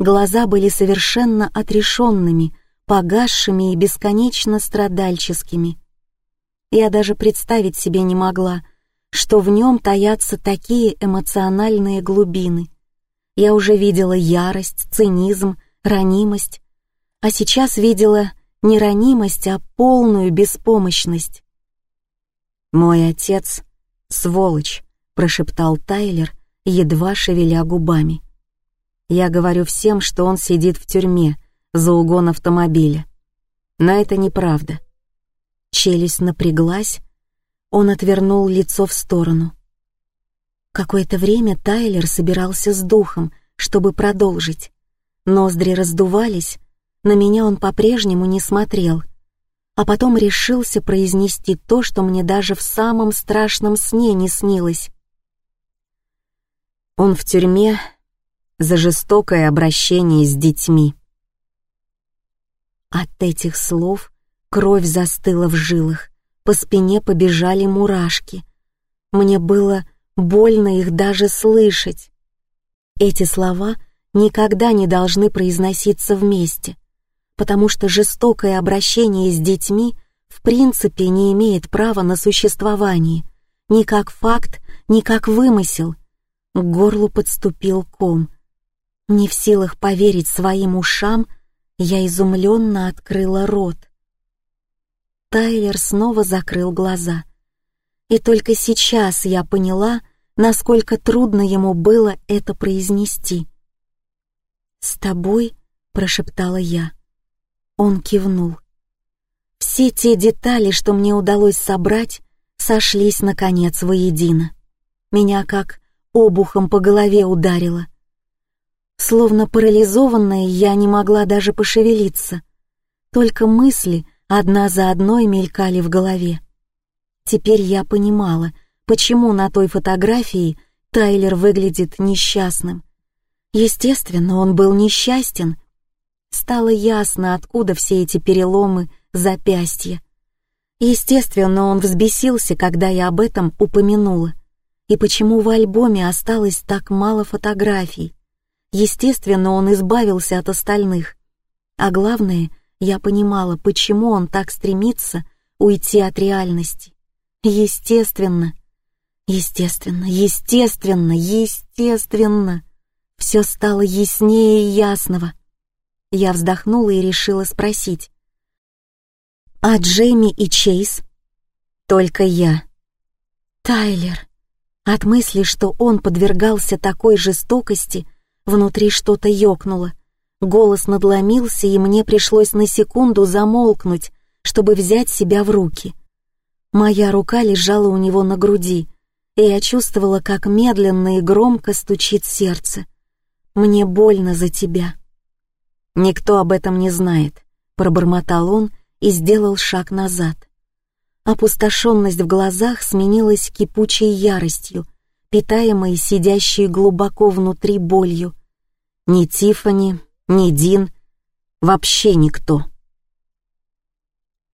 Глаза были совершенно отрешенными, погасшими и бесконечно страдальческими. Я даже представить себе не могла, что в нем таятся такие эмоциональные глубины. Я уже видела ярость, цинизм, ранимость, а сейчас видела не ранимость, а полную беспомощность. «Мой отец — сволочь», — прошептал Тайлер, едва шевеля губами. «Я говорю всем, что он сидит в тюрьме за угон автомобиля. Но это неправда. Челюсть напряглась, он отвернул лицо в сторону. Какое-то время Тайлер собирался с духом, чтобы продолжить. Ноздри раздувались, на меня он по-прежнему не смотрел, а потом решился произнести то, что мне даже в самом страшном сне не снилось. Он в тюрьме за жестокое обращение с детьми. От этих слов Кровь застыла в жилах, по спине побежали мурашки. Мне было больно их даже слышать. Эти слова никогда не должны произноситься вместе, потому что жестокое обращение с детьми в принципе не имеет права на существование, ни как факт, ни как вымысел. К горлу подступил ком. Не в силах поверить своим ушам, я изумленно открыла рот. Тайлер снова закрыл глаза. И только сейчас я поняла, насколько трудно ему было это произнести. «С тобой?» — прошептала я. Он кивнул. Все те детали, что мне удалось собрать, сошлись, наконец, воедино. Меня как обухом по голове ударило. Словно парализованная, я не могла даже пошевелиться. Только мысли одна за одной мелькали в голове. Теперь я понимала, почему на той фотографии Тайлер выглядит несчастным. Естественно, он был несчастен. Стало ясно, откуда все эти переломы запястья. Естественно, он взбесился, когда я об этом упомянула. И почему в альбоме осталось так мало фотографий? Естественно, он избавился от остальных. А главное, я понимала, почему он так стремится уйти от реальности. Естественно, естественно, естественно, естественно. Все стало яснее ясного. Я вздохнула и решила спросить. «А Джейми и Чейз?» «Только я». «Тайлер». От мысли, что он подвергался такой жестокости, внутри что-то ёкнуло. Голос надломился, и мне пришлось на секунду замолкнуть, чтобы взять себя в руки. Моя рука лежала у него на груди, и я чувствовала, как медленно и громко стучит сердце. «Мне больно за тебя». «Никто об этом не знает», — пробормотал он и сделал шаг назад. Опустошенность в глазах сменилась кипучей яростью, питаемой сидящей глубоко внутри болью. Ни Тифани, ни Дин, вообще никто.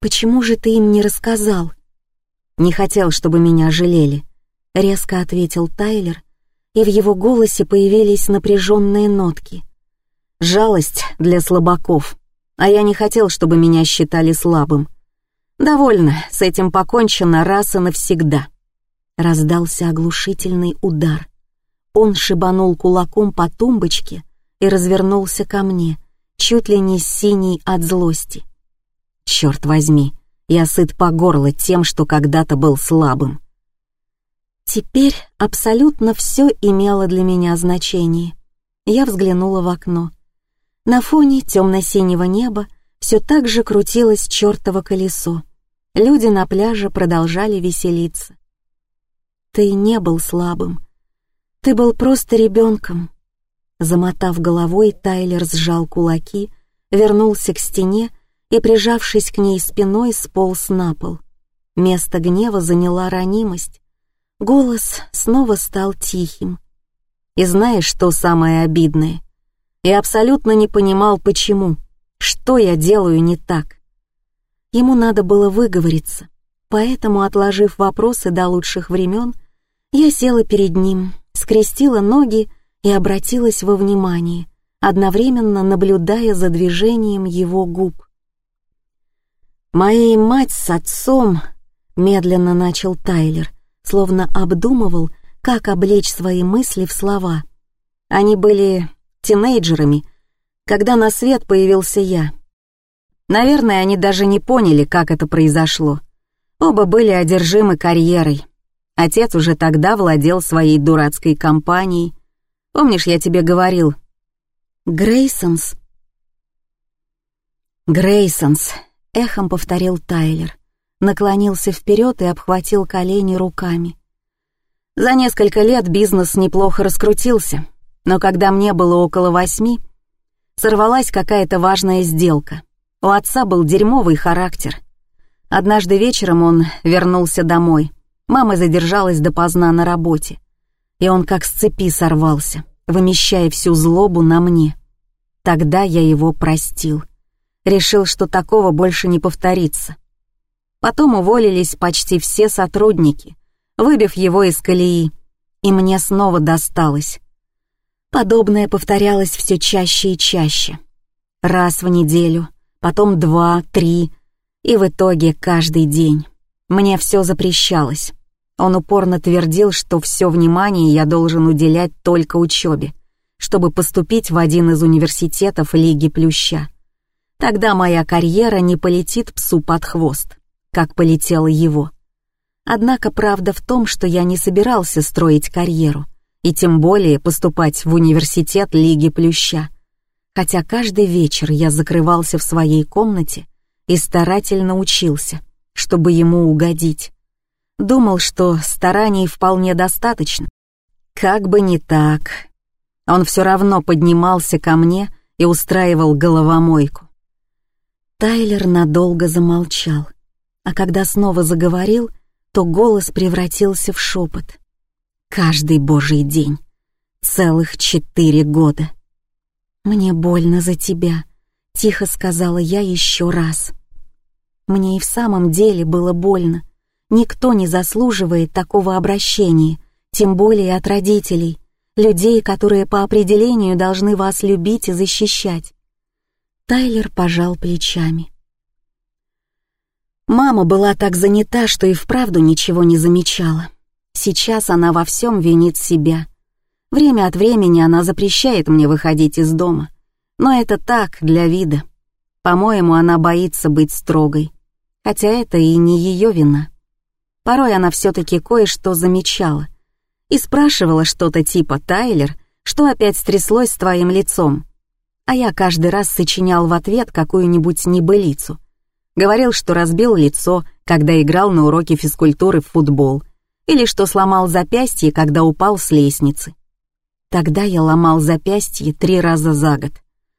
«Почему же ты им не рассказал?» «Не хотел, чтобы меня жалели», — резко ответил Тайлер, и в его голосе появились напряженные нотки — Жалость для слабаков. А я не хотел, чтобы меня считали слабым. Довольно, с этим покончено раз и навсегда. Раздался оглушительный удар. Он шибанул кулаком по тумбочке и развернулся ко мне, чуть ли не синий от злости. Черт возьми, я сыт по горло тем, что когда-то был слабым. Теперь абсолютно все имело для меня значение. Я взглянула в окно. На фоне темно-синего неба все так же крутилось чертово колесо. Люди на пляже продолжали веселиться. «Ты не был слабым. Ты был просто ребенком». Замотав головой, Тайлер сжал кулаки, вернулся к стене и, прижавшись к ней спиной, сполз на пол. Место гнева заняла ранимость. Голос снова стал тихим. «И знаешь, что самое обидное? и абсолютно не понимал, почему, что я делаю не так. Ему надо было выговориться, поэтому, отложив вопросы до лучших времен, я села перед ним, скрестила ноги и обратилась во внимание, одновременно наблюдая за движением его губ. «Моей мать с отцом», — медленно начал Тайлер, словно обдумывал, как облечь свои мысли в слова. Они были тинейджерами, когда на свет появился я. Наверное, они даже не поняли, как это произошло. Оба были одержимы карьерой. Отец уже тогда владел своей дурацкой компанией. Помнишь, я тебе говорил? Грейсонс. Грейсонс, эхом повторил Тайлер. Наклонился вперед и обхватил колени руками. За несколько лет бизнес неплохо раскрутился но когда мне было около восьми, сорвалась какая-то важная сделка. У отца был дерьмовый характер. Однажды вечером он вернулся домой. Мама задержалась допоздна на работе. И он как с цепи сорвался, вымещая всю злобу на мне. Тогда я его простил. Решил, что такого больше не повторится. Потом уволились почти все сотрудники, выбив его из колеи. И мне снова досталось. Подобное повторялось все чаще и чаще. Раз в неделю, потом два, три, и в итоге каждый день. Мне все запрещалось. Он упорно твердил, что все внимание я должен уделять только учебе, чтобы поступить в один из университетов Лиги Плюща. Тогда моя карьера не полетит псу под хвост, как полетела его. Однако правда в том, что я не собирался строить карьеру, и тем более поступать в университет Лиги Плюща. Хотя каждый вечер я закрывался в своей комнате и старательно учился, чтобы ему угодить. Думал, что стараний вполне достаточно. Как бы не так. Он все равно поднимался ко мне и устраивал головомойку. Тайлер надолго замолчал, а когда снова заговорил, то голос превратился в шепот. Каждый божий день. Целых четыре года. «Мне больно за тебя», — тихо сказала я еще раз. Мне и в самом деле было больно. Никто не заслуживает такого обращения, тем более от родителей, людей, которые по определению должны вас любить и защищать. Тайлер пожал плечами. Мама была так занята, что и вправду ничего не замечала. Сейчас она во всем винит себя. Время от времени она запрещает мне выходить из дома. Но это так, для вида. По-моему, она боится быть строгой. Хотя это и не ее вина. Порой она все-таки кое-что замечала. И спрашивала что-то типа «Тайлер, что опять стряслось с твоим лицом?» А я каждый раз сочинял в ответ какую-нибудь небылицу. Говорил, что разбил лицо, когда играл на уроке физкультуры в футбол, или что сломал запястье, когда упал с лестницы. Тогда я ломал запястье три раза за год,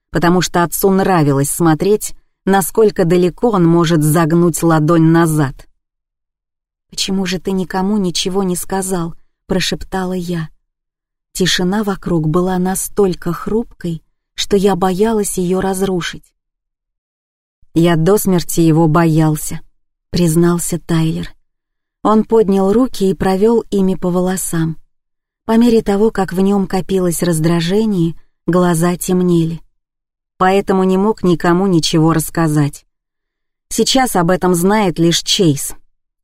потому что отцу нравилось смотреть, насколько далеко он может загнуть ладонь назад. «Почему же ты никому ничего не сказал?» — прошептала я. Тишина вокруг была настолько хрупкой, что я боялась ее разрушить. «Я до смерти его боялся», — признался Тайлер. Он поднял руки и провел ими по волосам. По мере того, как в нем копилось раздражение, глаза темнели поэтому не мог никому ничего рассказать. Сейчас об этом знает лишь Чейз.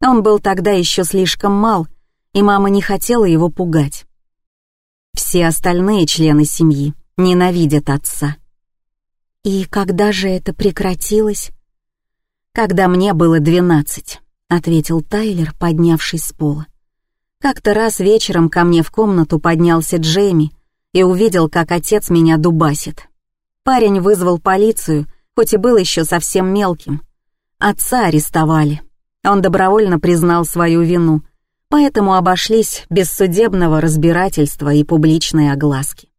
Он был тогда еще слишком мал, и мама не хотела его пугать. Все остальные члены семьи ненавидят отца. «И когда же это прекратилось?» «Когда мне было двенадцать», — ответил Тайлер, поднявшись с пола. Как-то раз вечером ко мне в комнату поднялся Джейми и увидел, как отец меня дубасит. Парень вызвал полицию, хоть и был еще совсем мелким. Отца арестовали. Он добровольно признал свою вину, поэтому обошлись без судебного разбирательства и публичной огласки.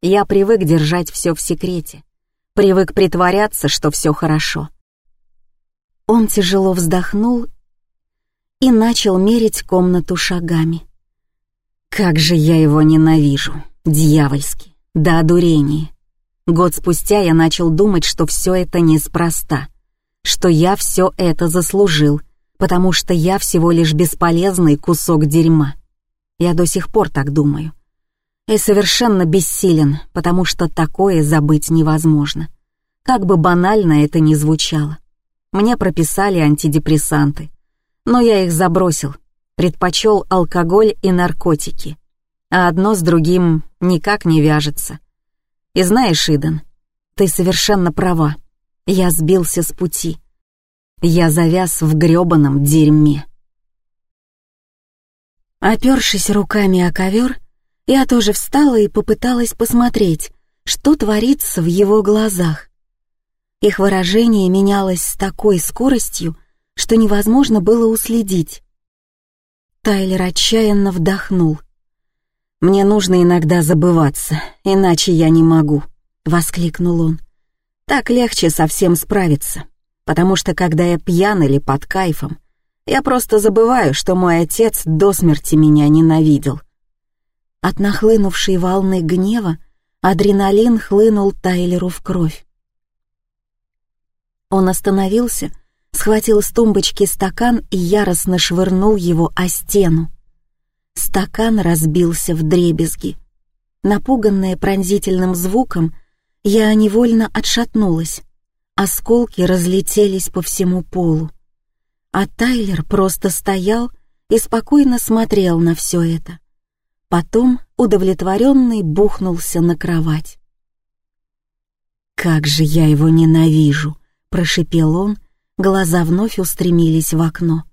Я привык держать все в секрете, привык притворяться, что все хорошо. Он тяжело вздохнул и начал мерить комнату шагами. Как же я его ненавижу, дьявольски, до одурения. Год спустя я начал думать, что все это неспроста, что я все это заслужил, потому что я всего лишь бесполезный кусок дерьма. Я до сих пор так думаю. И совершенно бессилен, потому что такое забыть невозможно. Как бы банально это ни звучало. Мне прописали антидепрессанты, но я их забросил, предпочел алкоголь и наркотики, а одно с другим никак не вяжется. И знаешь, Иден, ты совершенно права. Я сбился с пути. Я завяз в грёбаном дерьме. Опершись руками о ковер, я тоже встала и попыталась посмотреть, что творится в его глазах. Их выражение менялось с такой скоростью, что невозможно было уследить. Тайлер отчаянно вдохнул — «Мне нужно иногда забываться, иначе я не могу», — воскликнул он. «Так легче совсем справиться, потому что когда я пьян или под кайфом, я просто забываю, что мой отец до смерти меня ненавидел». От нахлынувшей волны гнева адреналин хлынул Тайлеру в кровь. Он остановился, схватил с тумбочки стакан и яростно швырнул его о стену. Стакан разбился в дребезги. Напуганная пронзительным звуком, я невольно отшатнулась. Осколки разлетелись по всему полу. А Тайлер просто стоял и спокойно смотрел на все это. Потом удовлетворенный бухнулся на кровать. «Как же я его ненавижу!» — прошипел он, глаза вновь устремились в окно.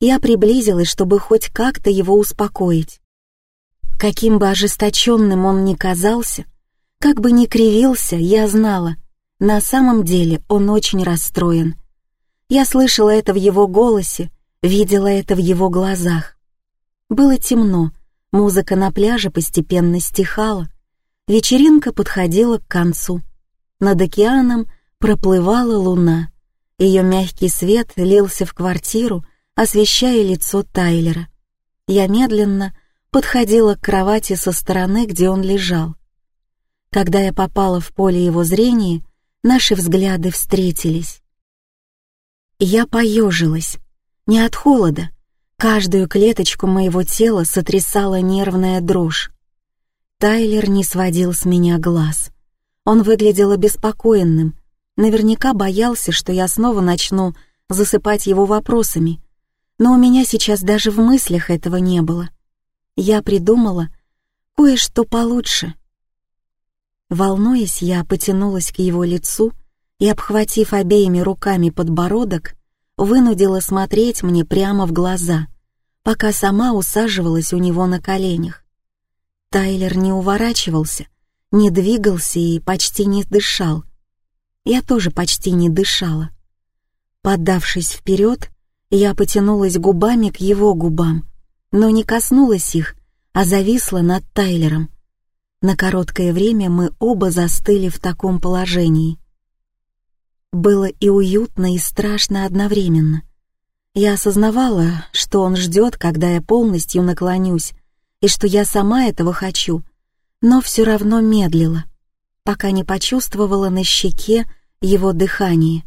Я приблизилась, чтобы хоть как-то его успокоить. Каким бы ожесточенным он ни казался, как бы ни кривился, я знала, на самом деле он очень расстроен. Я слышала это в его голосе, видела это в его глазах. Было темно, музыка на пляже постепенно стихала, вечеринка подходила к концу. Над океаном проплывала луна. Ее мягкий свет лился в квартиру, освещая лицо Тайлера. Я медленно подходила к кровати со стороны, где он лежал. Когда я попала в поле его зрения, наши взгляды встретились. Я поежилась, не от холода, каждую клеточку моего тела сотрясала нервная дрожь. Тайлер не сводил с меня глаз. Он выглядел обеспокоенным, наверняка боялся, что я снова начну засыпать его вопросами, но у меня сейчас даже в мыслях этого не было. Я придумала кое-что получше. Волнуясь, я потянулась к его лицу и, обхватив обеими руками подбородок, вынудила смотреть мне прямо в глаза, пока сама усаживалась у него на коленях. Тайлер не уворачивался, не двигался и почти не дышал. Я тоже почти не дышала. Поддавшись вперед, я потянулась губами к его губам, но не коснулась их, а зависла над Тайлером. На короткое время мы оба застыли в таком положении. Было и уютно, и страшно одновременно. Я осознавала, что он ждет, когда я полностью наклонюсь, и что я сама этого хочу — но все равно медлила, пока не почувствовала на щеке его дыхание.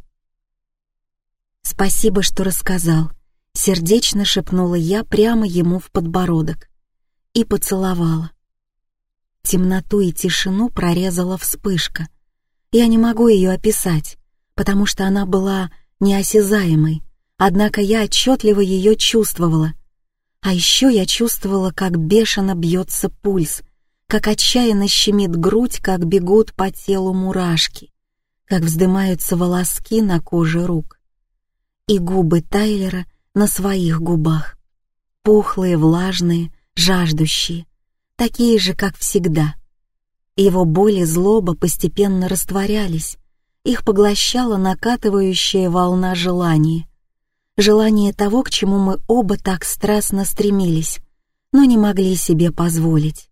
«Спасибо, что рассказал», — сердечно шепнула я прямо ему в подбородок и поцеловала. Темноту и тишину прорезала вспышка. Я не могу ее описать, потому что она была неосязаемой, однако я отчетливо ее чувствовала. А еще я чувствовала, как бешено бьется пульс — как отчаянно щемит грудь, как бегут по телу мурашки, как вздымаются волоски на коже рук. И губы Тайлера на своих губах. Пухлые, влажные, жаждущие, такие же, как всегда. Его боль и злоба постепенно растворялись, их поглощала накатывающая волна желания. Желание того, к чему мы оба так страстно стремились, но не могли себе позволить.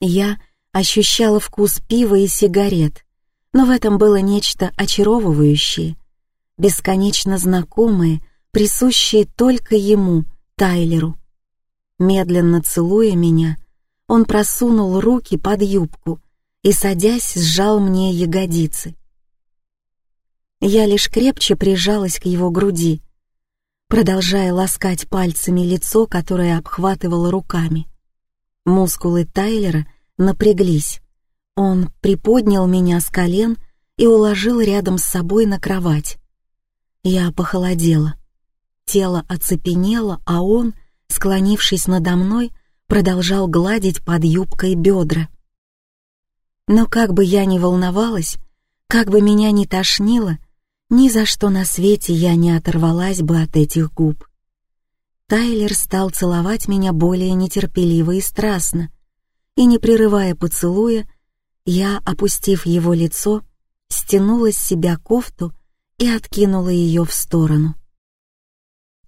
Я ощущала вкус пива и сигарет, но в этом было нечто очаровывающее, бесконечно знакомое, присущее только ему, Тайлеру. Медленно целуя меня, он просунул руки под юбку и, садясь, сжал мне ягодицы. Я лишь крепче прижалась к его груди, продолжая ласкать пальцами лицо, которое обхватывала руками. Мускулы Тайлера напряглись. Он приподнял меня с колен и уложил рядом с собой на кровать. Я похолодела. Тело оцепенело, а он, склонившись надо мной, продолжал гладить под юбкой бедра. Но как бы я ни волновалась, как бы меня ни тошнило, ни за что на свете я не оторвалась бы от этих губ. Тайлер стал целовать меня более нетерпеливо и страстно, и, не прерывая поцелуя, я, опустив его лицо, стянула с себя кофту и откинула ее в сторону.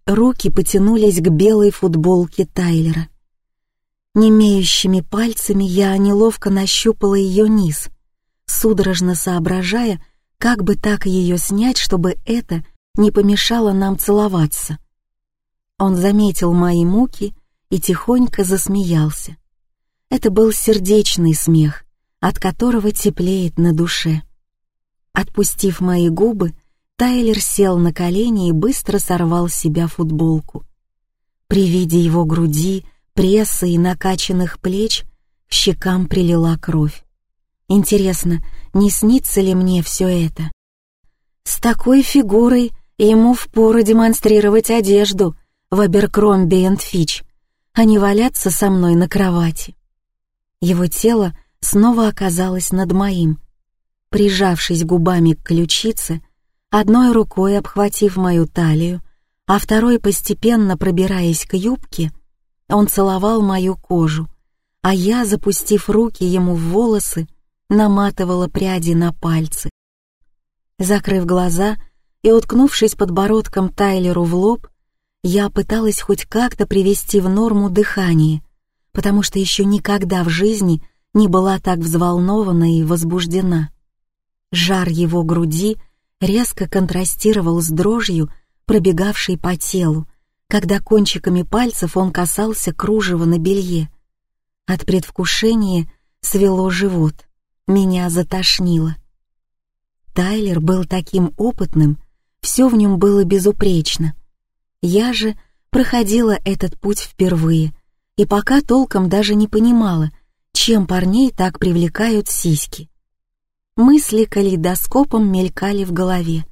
Руки потянулись к белой футболке Тайлера. Немеющими пальцами я неловко нащупала ее низ, судорожно соображая, как бы так ее снять, чтобы это не помешало нам целоваться. Он заметил мои муки и тихонько засмеялся. Это был сердечный смех, от которого теплеет на душе. Отпустив мои губы, Тайлер сел на колени и быстро сорвал с себя футболку. При виде его груди, пресса и накачанных плеч к щекам прилила кровь. Интересно, не снится ли мне все это? С такой фигурой ему впору демонстрировать одежду — в Аберкромби энд Фич, а не валяться со мной на кровати. Его тело снова оказалось над моим. Прижавшись губами к ключице, одной рукой обхватив мою талию, а второй постепенно пробираясь к юбке, он целовал мою кожу, а я, запустив руки ему в волосы, наматывала пряди на пальцы. Закрыв глаза и уткнувшись подбородком Тайлеру в лоб, я пыталась хоть как-то привести в норму дыхание, потому что еще никогда в жизни не была так взволнована и возбуждена. Жар его груди резко контрастировал с дрожью, пробегавшей по телу, когда кончиками пальцев он касался кружева на белье. От предвкушения свело живот, меня затошнило. Тайлер был таким опытным, все в нем было безупречно. Я же проходила этот путь впервые и пока толком даже не понимала, чем парней так привлекают сиськи. Мысли калейдоскопом мелькали в голове.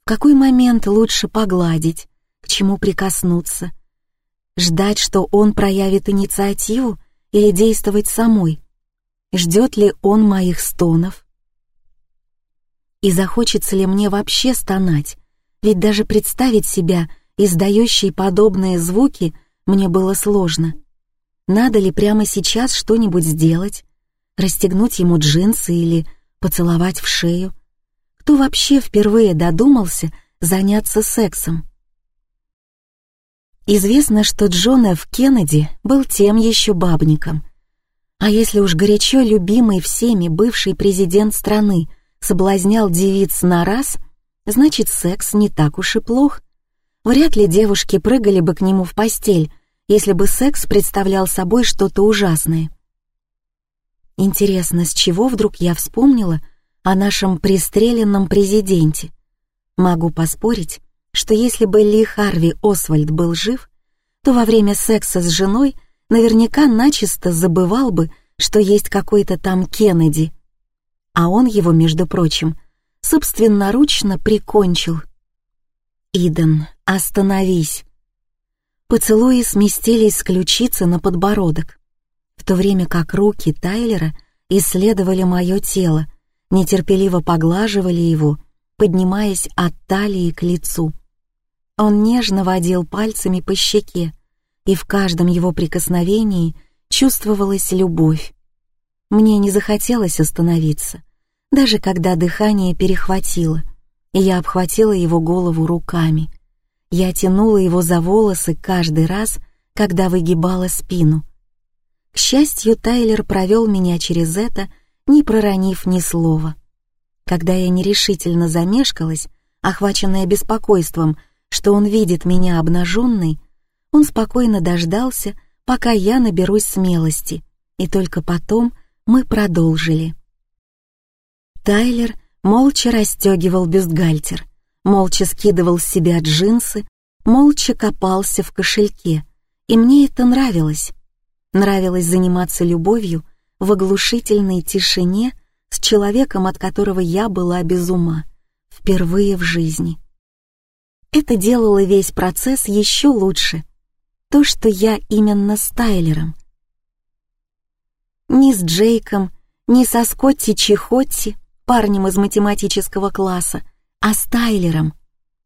В какой момент лучше погладить, к чему прикоснуться? Ждать, что он проявит инициативу или действовать самой? Ждет ли он моих стонов? И захочется ли мне вообще стонать? Ведь даже представить себя, издающей подобные звуки, мне было сложно. Надо ли прямо сейчас что-нибудь сделать? Расстегнуть ему джинсы или поцеловать в шею. Кто вообще впервые додумался заняться сексом? Известно, что Джон Ф. Кеннеди был тем еще бабником. А если уж горячо любимый всеми бывший президент страны соблазнял девиц на раз, значит, секс не так уж и плох. Вряд ли девушки прыгали бы к нему в постель, если бы секс представлял собой что-то ужасное. Интересно, с чего вдруг я вспомнила о нашем пристреленном президенте? Могу поспорить, что если бы Ли Харви Освальд был жив, то во время секса с женой наверняка начисто забывал бы, что есть какой-то там Кеннеди. А он его, между прочим, собственноручно прикончил. «Иден, остановись!» Поцелуи сместились с ключицы на подбородок в то время как руки Тайлера исследовали мое тело, нетерпеливо поглаживали его, поднимаясь от талии к лицу. Он нежно водил пальцами по щеке, и в каждом его прикосновении чувствовалась любовь. Мне не захотелось остановиться, даже когда дыхание перехватило, и я обхватила его голову руками. Я тянула его за волосы каждый раз, когда выгибала спину — к счастью, Тайлер провел меня через это, не проронив ни слова. Когда я нерешительно замешкалась, охваченная беспокойством, что он видит меня обнаженной, он спокойно дождался, пока я наберусь смелости, и только потом мы продолжили. Тайлер молча расстегивал бюстгальтер, молча скидывал с себя джинсы, молча копался в кошельке, и мне это нравилось. Нравилось заниматься любовью в оглушительной тишине с человеком, от которого я была без ума, впервые в жизни. Это делало весь процесс еще лучше. То, что я именно с Тайлером. Ни с Джейком, ни со Скотти Чихотти, парнем из математического класса, а с Тайлером.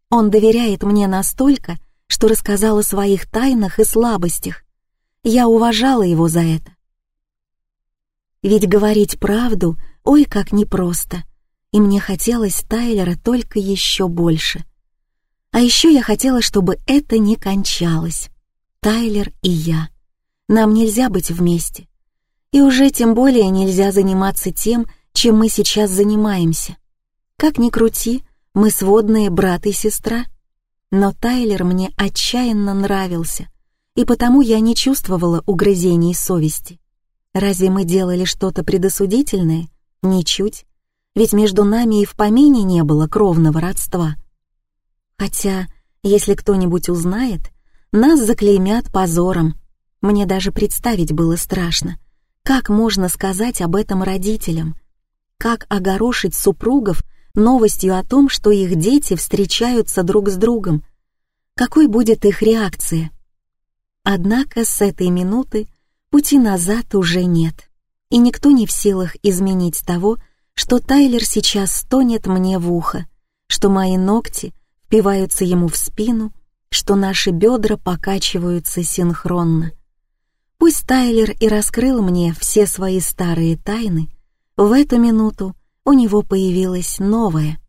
Он доверяет мне настолько, что рассказал о своих тайнах и слабостях, я уважала его за это. Ведь говорить правду, ой, как непросто, и мне хотелось Тайлера только еще больше. А еще я хотела, чтобы это не кончалось. Тайлер и я. Нам нельзя быть вместе. И уже тем более нельзя заниматься тем, чем мы сейчас занимаемся. Как ни крути, мы сводные брат и сестра. Но Тайлер мне отчаянно нравился — и потому я не чувствовала угрызений совести. Разве мы делали что-то предосудительное? Ничуть. Ведь между нами и в помине не было кровного родства. Хотя, если кто-нибудь узнает, нас заклеймят позором. Мне даже представить было страшно. Как можно сказать об этом родителям? Как огорошить супругов новостью о том, что их дети встречаются друг с другом? Какой будет их реакция? Однако с этой минуты пути назад уже нет, и никто не в силах изменить того, что Тайлер сейчас стонет мне в ухо, что мои ногти впиваются ему в спину, что наши бедра покачиваются синхронно. Пусть Тайлер и раскрыл мне все свои старые тайны, в эту минуту у него появилась новая —